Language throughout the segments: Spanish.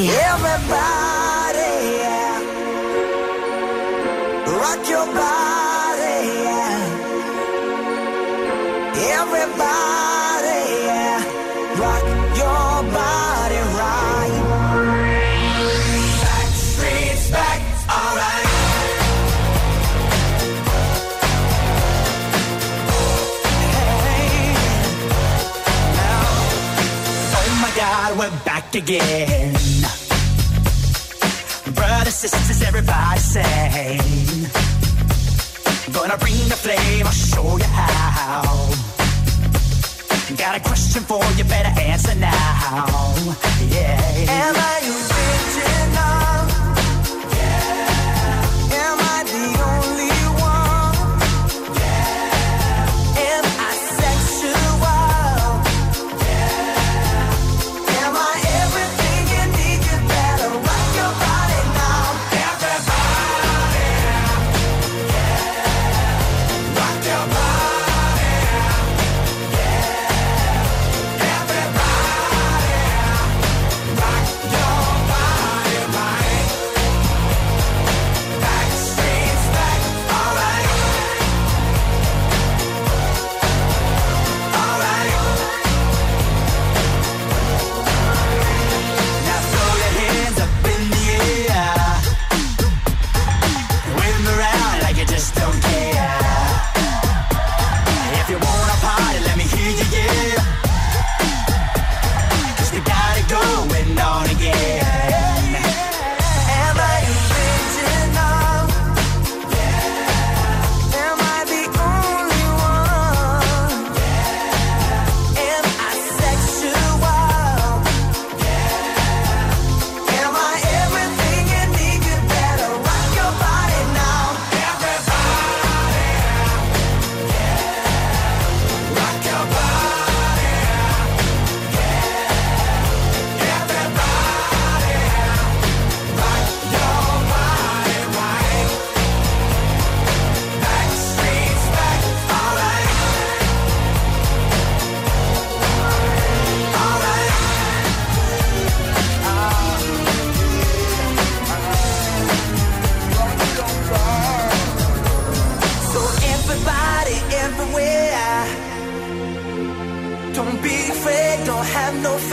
Kiss. Con Ricky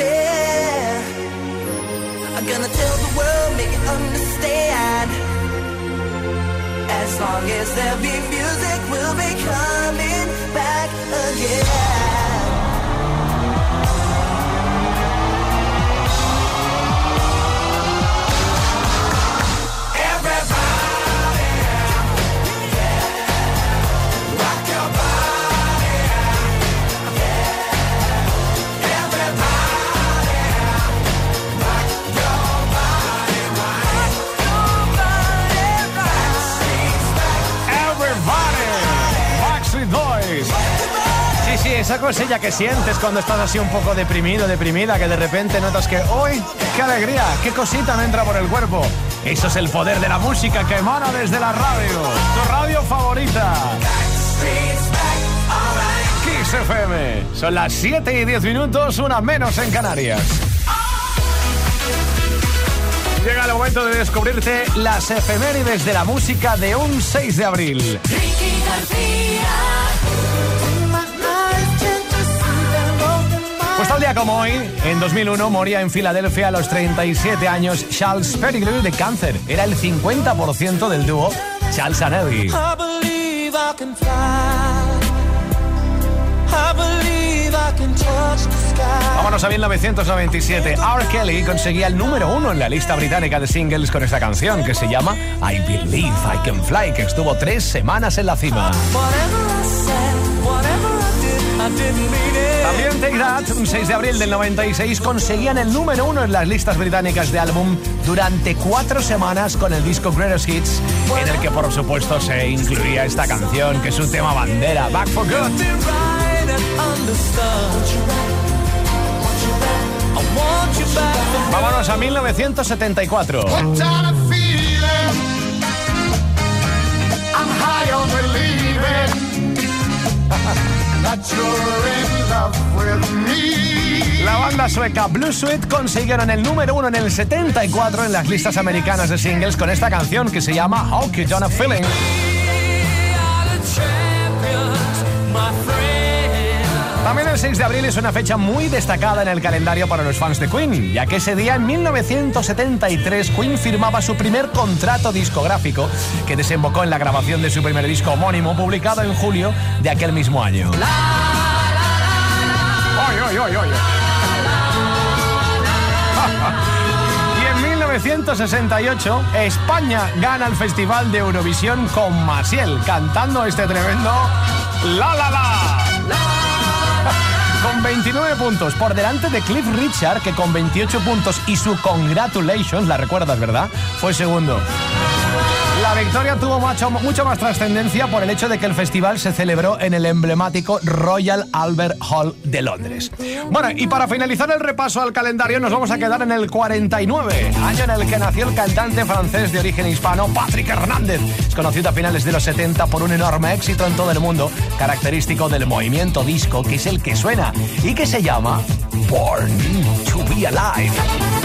fear I'm gonna tell the world, make it understand. As long as there be music, we'll be coming back again esa cosilla que sientes cuando estás así un poco deprimido, deprimida, que de repente notas que hoy, qué alegría, qué cosita me entra por el cuerpo. Eso es el poder de la música que emana desde la radio. Tu radio favorita. Kiss FM. Son las 7 y 10 minutos, una menos en Canarias. Llega el momento de descubrirte las efemérides de la música de un 6 de abril. Tal día como hoy, en 2001, moría en Filadelfia a los 37 años Charles Pettigrew de cáncer. Era el 50% del dúo Charles and Eddie. Vámonos a 1997. R. Kelly conseguía el número uno en la lista británica de singles con esta canción que se llama I Believe I Can Fly, que estuvo tres semanas en la cima. Whatever I said, whatever I También Take That, un 6 de abril del 96, conseguían el número uno en las listas británicas de álbum durante cuatro semanas con el disco Greatest Hits, en el que por supuesto se incluía esta canción, que es un tema bandera, Back for Good. Vámonos a 1974. La banda sueca Blue Sweet consiguieron el número uno en el 74 en las listas americanas de singles con esta canción que se llama How Could Feeling. También el 6 de abril es una fecha muy destacada en el calendario para los fans de Queen, ya que ese día, en 1973, Queen firmaba su primer contrato discográfico, que desembocó en la grabación de su primer disco homónimo, publicado en julio de aquel mismo año. y en 1968, España gana el Festival de Eurovisión con Masiel, cantando este tremendo La La La con 29 puntos, por delante de Cliff Richard, que con 28 puntos y su Congratulations, la recuerdas, ¿verdad? Fue segundo. Victoria tuvo mucho, mucho más trascendencia por el hecho de que el festival se celebró en el emblemático Royal Albert Hall de Londres. Bueno, y para finalizar el repaso al calendario nos vamos a quedar en el 49, año en el que nació el cantante francés de origen hispano Patrick Hernández. Es conocido a finales de los 70 por un enorme éxito en todo el mundo, característico del movimiento disco, que es el que suena y que se llama Born to Be Alive.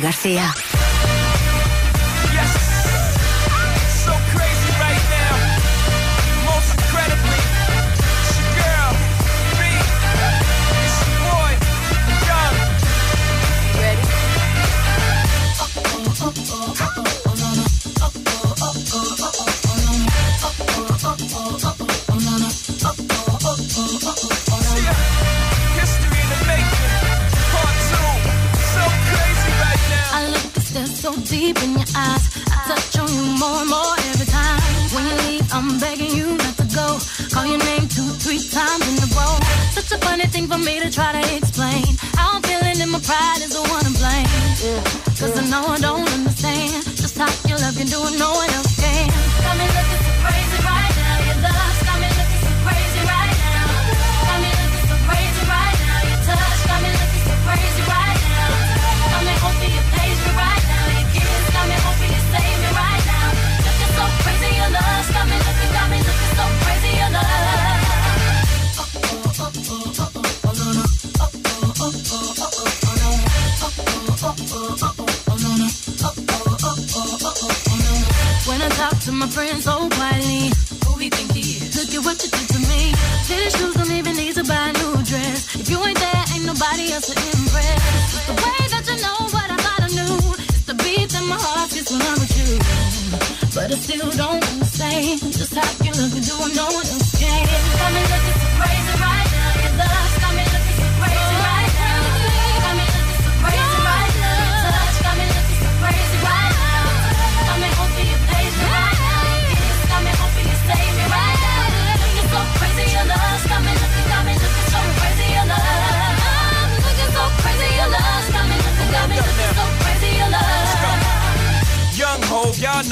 García.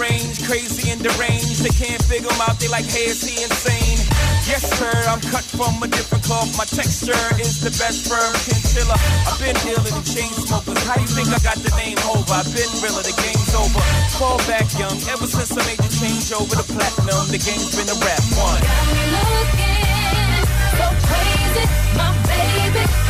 range, crazy and deranged. They can't figure figure 'em out, they like, hey, is he insane? Yes, sir, I'm cut from a different cloth. My texture is the best firm chinchilla. I've been dealing in chain smokers. How do you think I got the name over? I've been realer, the game's over. Fall back young, ever since I made the change over to platinum, the game's been a rap one. Got me looking so crazy, my baby.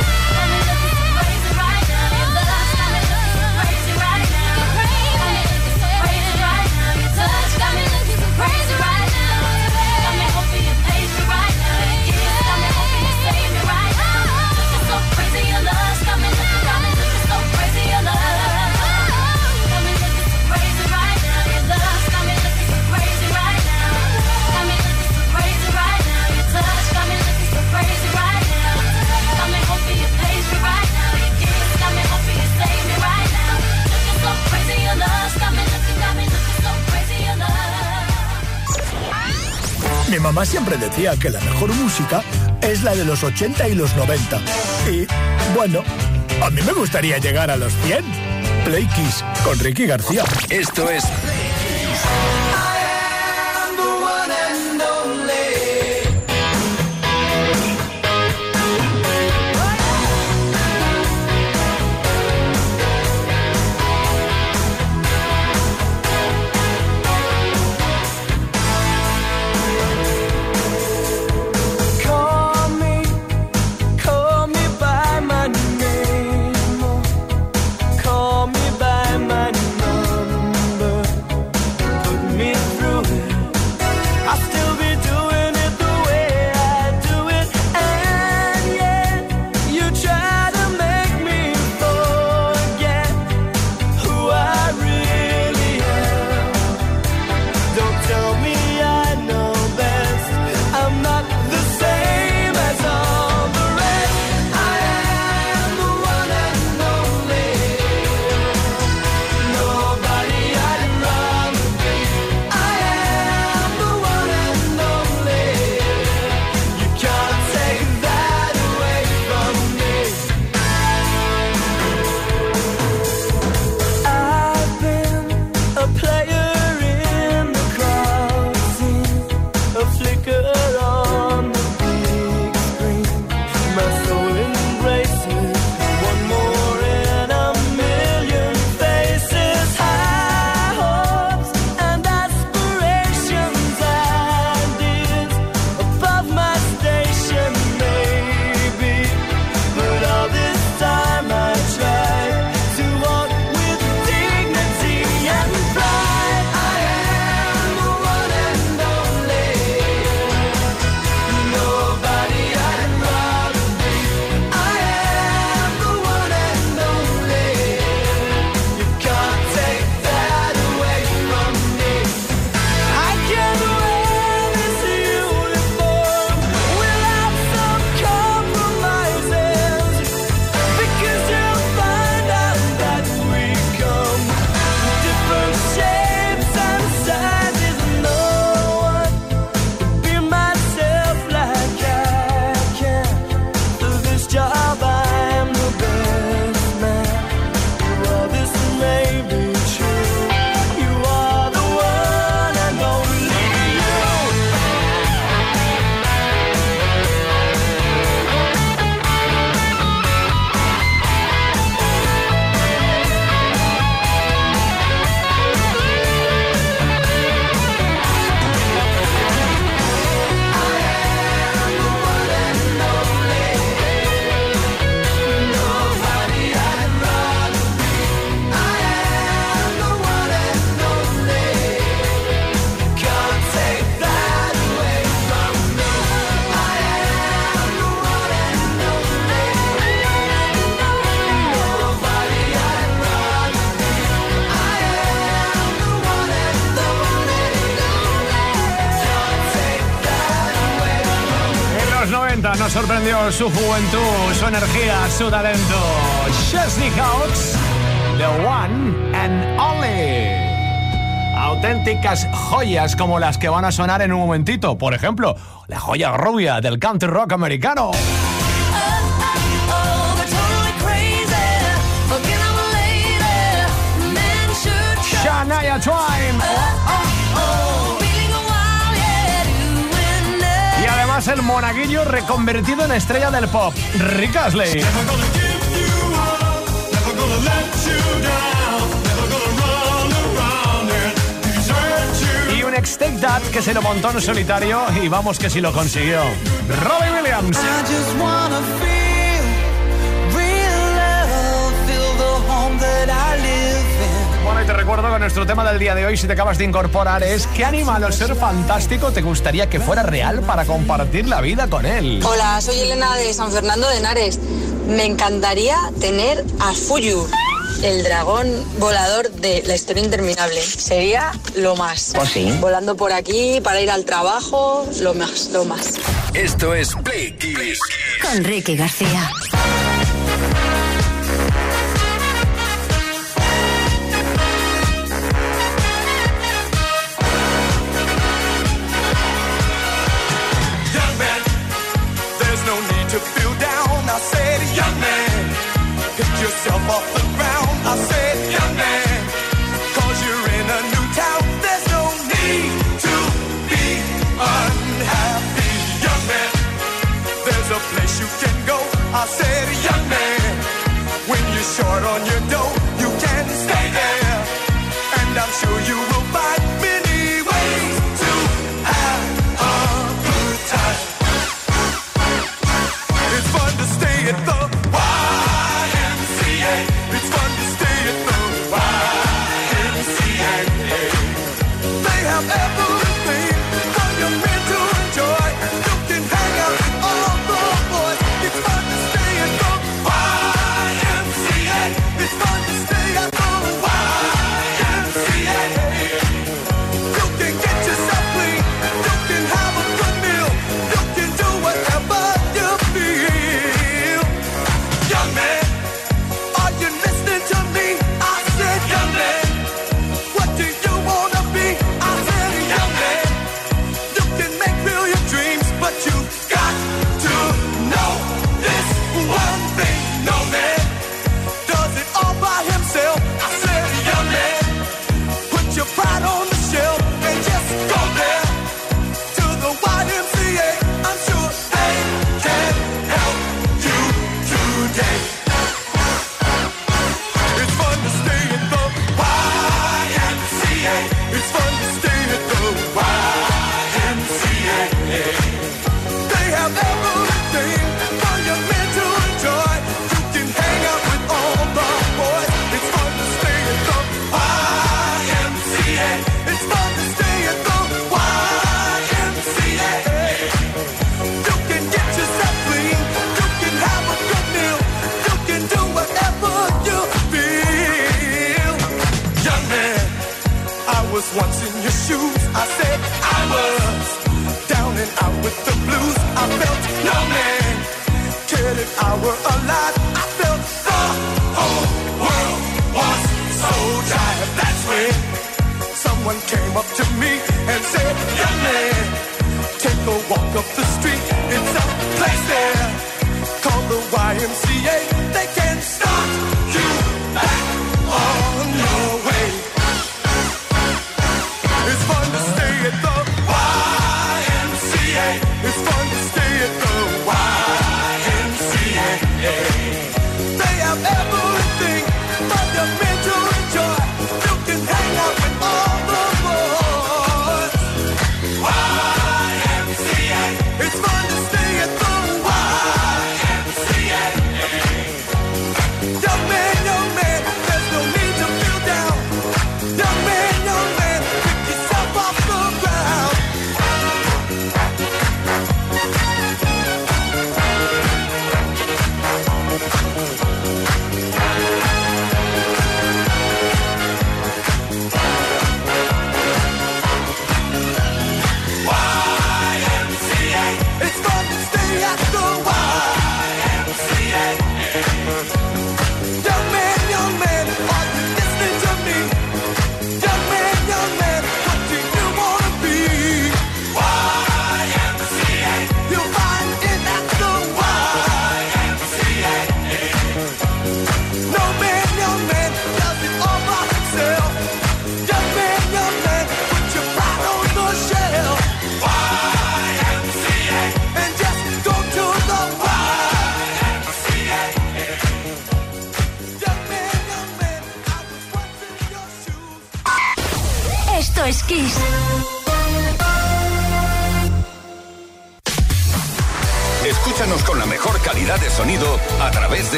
Mamá siempre decía que la mejor música es la de los 80 y los 90. Y, bueno, a mí me gustaría llegar a los 100. Play Kiss con Ricky García. Esto es sorprendió su juventud, su energía, su talento. Chesney Hawks, The One and Only auténticas joyas como las que van a sonar en un momentito. Por ejemplo, la joya rubia del country rock americano. Shania Twain. El monaguillo reconvertido en estrella del pop, Rick Astley. Y un ex que se lo montó en solitario y vamos que si lo consiguió. Robbie Williams. te recuerdo que nuestro tema del día de hoy, si te acabas de incorporar, es ¿qué animal o ser fantástico te gustaría que fuera real para compartir la vida con él? Hola, soy Elena de San Fernando de Henares. Me encantaría tener a Fuyu, el dragón volador de la historia interminable. Sería lo más. Pues sí. Volando por aquí para ir al trabajo, lo más, lo más. Esto es Play Kiss. Con Ricky García.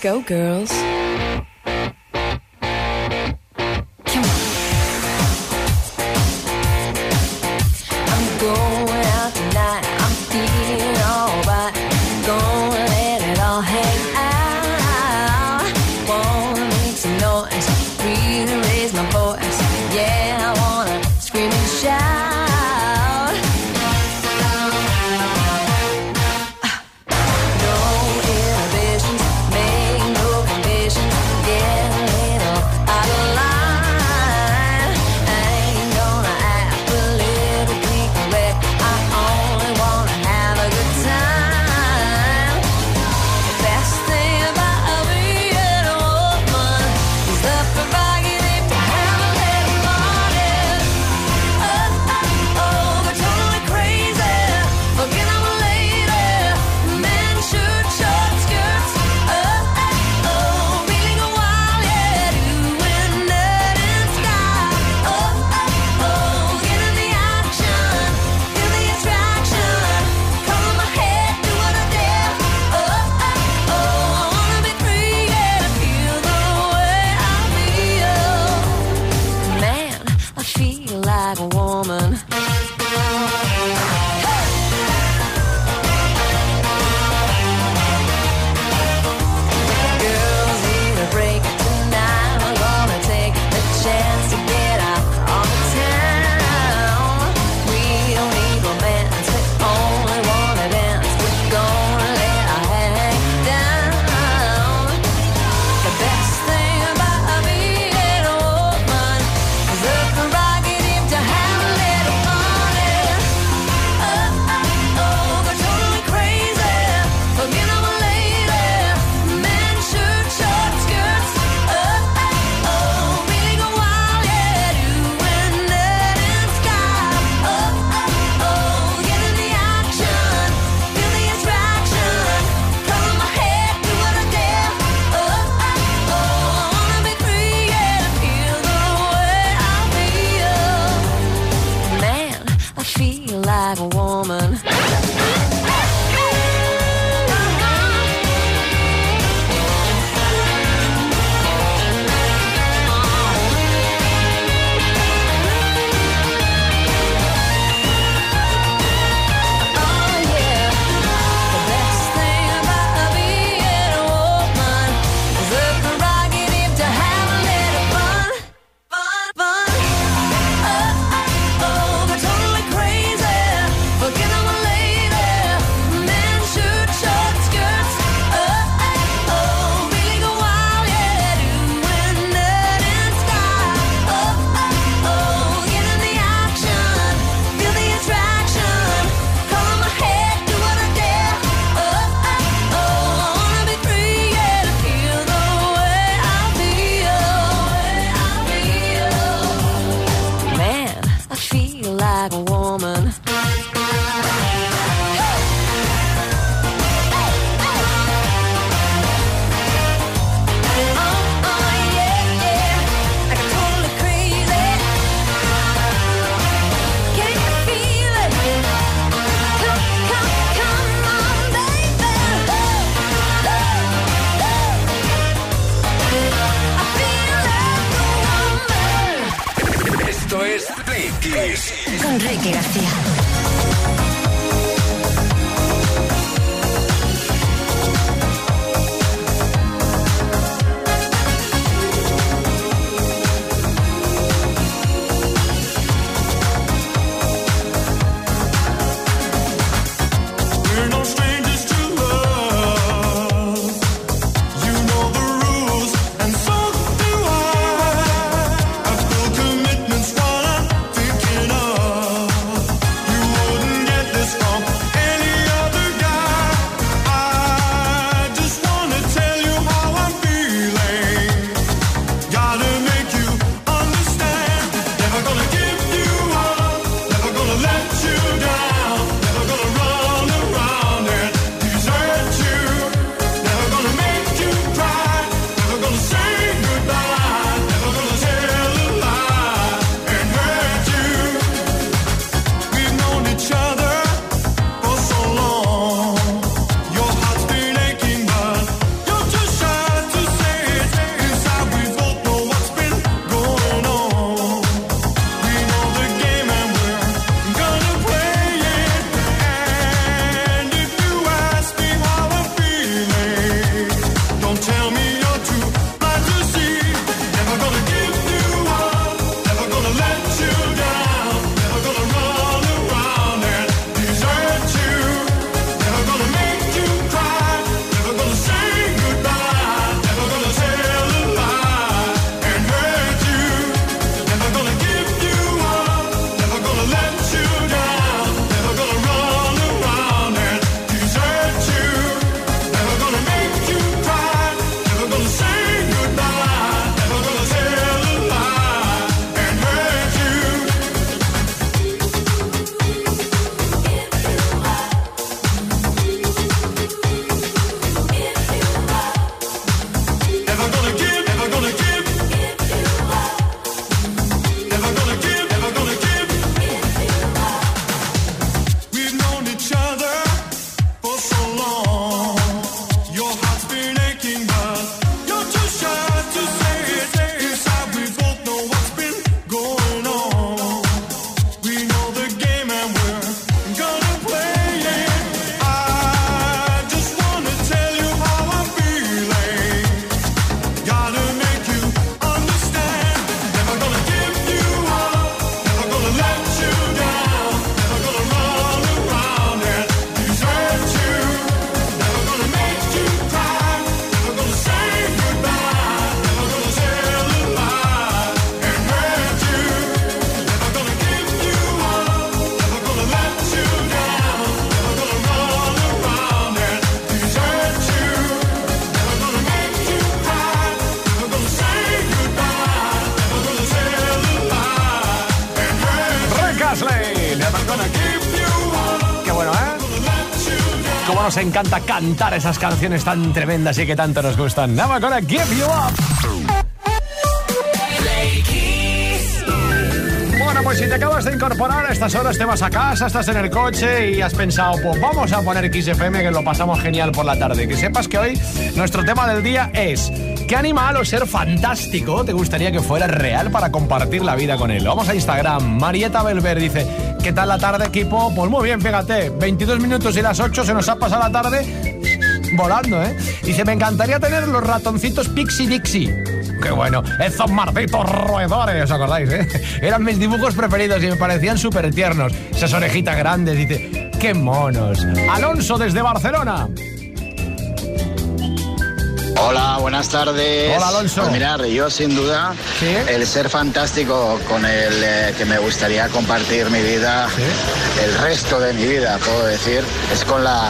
Go Girl. Encanta cantar esas canciones tan tremendas y que tanto nos gustan. Nada con Give You Up. Bueno, pues si te acabas de incorporar a estas horas, te vas a casa, estás en el coche y has pensado, pues vamos a poner Kiss FM que lo pasamos genial por la tarde. Que sepas que hoy nuestro tema del día es ¿qué animal o ser fantástico te gustaría que fuera real para compartir la vida con él? Vamos a Instagram. Marieta Belver dice, ¿qué tal la tarde, equipo? Pues muy bien, fíjate, 22 minutos y las 8 se nos ha pasado la tarde volando, ¿eh? Dice, me encantaría tener los ratoncitos Pixie Dixie. Qué bueno, esos marcitos roedores, ¿os acordáis, eh? Eran mis dibujos preferidos y me parecían súper tiernos. Esas orejitas grandes, dice, qué monos. Alonso desde Barcelona. Hola, buenas tardes. Hola, Alonso. Pues mirar, yo sin duda, el ser fantástico con el eh, que me gustaría compartir mi vida, el resto de mi vida, puedo decir, es con la,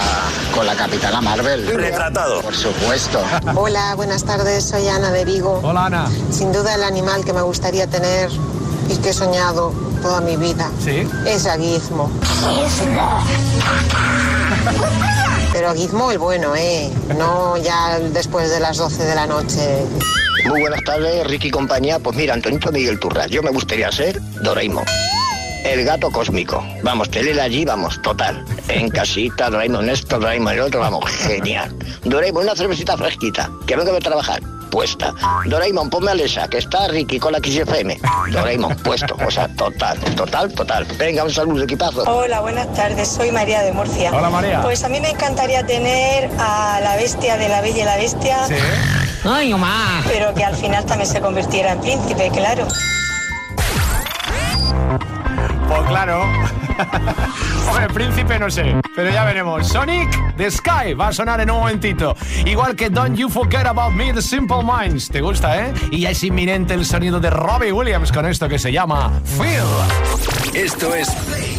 con la Capitana Marvel. Retratado. Por supuesto. Hola, buenas tardes, soy Ana de Vigo. Hola, Ana. Sin duda el animal que me gustaría tener y que he soñado toda mi vida ¿Sí? es a Gizmo. Pero a Gizmo el bueno, ¿eh? No ya después de las 12 de la noche. Muy buenas tardes, Ricky y compañía. Pues mira, Antonito Miguel Turras, yo me gustaría ser Doraemon. El gato cósmico. Vamos, tener allí, vamos, total. En casita, Doraemon esto, Doraemon el otro, vamos, genial. Doraemon, una cervecita fresquita, que vengo de trabajar, puesta. Doraemon, ponme a Alexa, que está Ricky con la XFM. Doraemon, puesto, o sea, total, total, total. Venga, un saludo, equipazo. Hola, buenas tardes. Soy María de Murcia. Hola, María. Pues a mí me encantaría tener a la bestia de la Bella y la Bestia. Ay, mamá. Pero que al final también se convirtiera en príncipe, claro. Pues claro. Hombre, príncipe no sé, pero ya veremos. Sonic The Sky va a sonar en un momentito. Igual que Don't You Forget About Me, The Simple Minds. ¿Te gusta, eh? Y ya es inminente el sonido de Robbie Williams con esto que se llama Feel. Esto es Play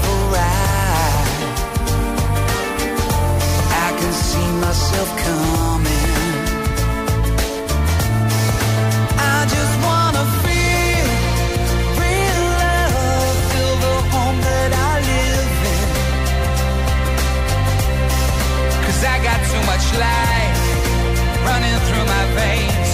myself coming. I just wanna feel real love, feel the home that I live in. Cause I got too much life running through my veins,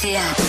是啊。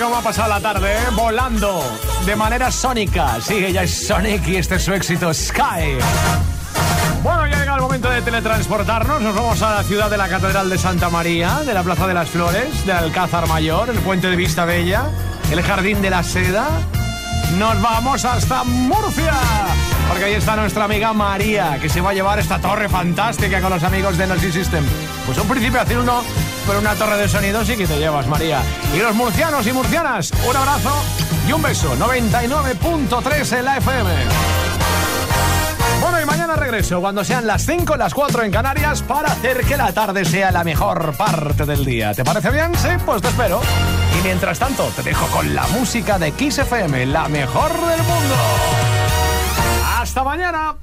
Cómo ha pasado la tarde, ¿eh? volando de manera sónica. Sí, ella es Sonic y este es su éxito Sky. Bueno, ya llega el momento de teletransportarnos. Nos vamos a la ciudad de la Catedral de Santa María, de la Plaza de las Flores, del Alcázar Mayor, el Puente de Vista Bella, el Jardín de la Seda. Nos vamos hasta Murcia, porque ahí está nuestra amiga María, que se va a llevar esta torre fantástica con los amigos de Energy System. Pues un principio hacer uno, pero una torre de sonido sí que te llevas, María. Y los murcianos y murcianas, un abrazo y un beso. 99.3 en la FM. Bueno, y mañana regreso cuando sean las 5, las 4 en Canarias para hacer que la tarde sea la mejor parte del día. ¿Te parece bien? Sí, pues te espero. Y mientras tanto, te dejo con la música de Kiss FM, la mejor del mundo. ¡Hasta mañana!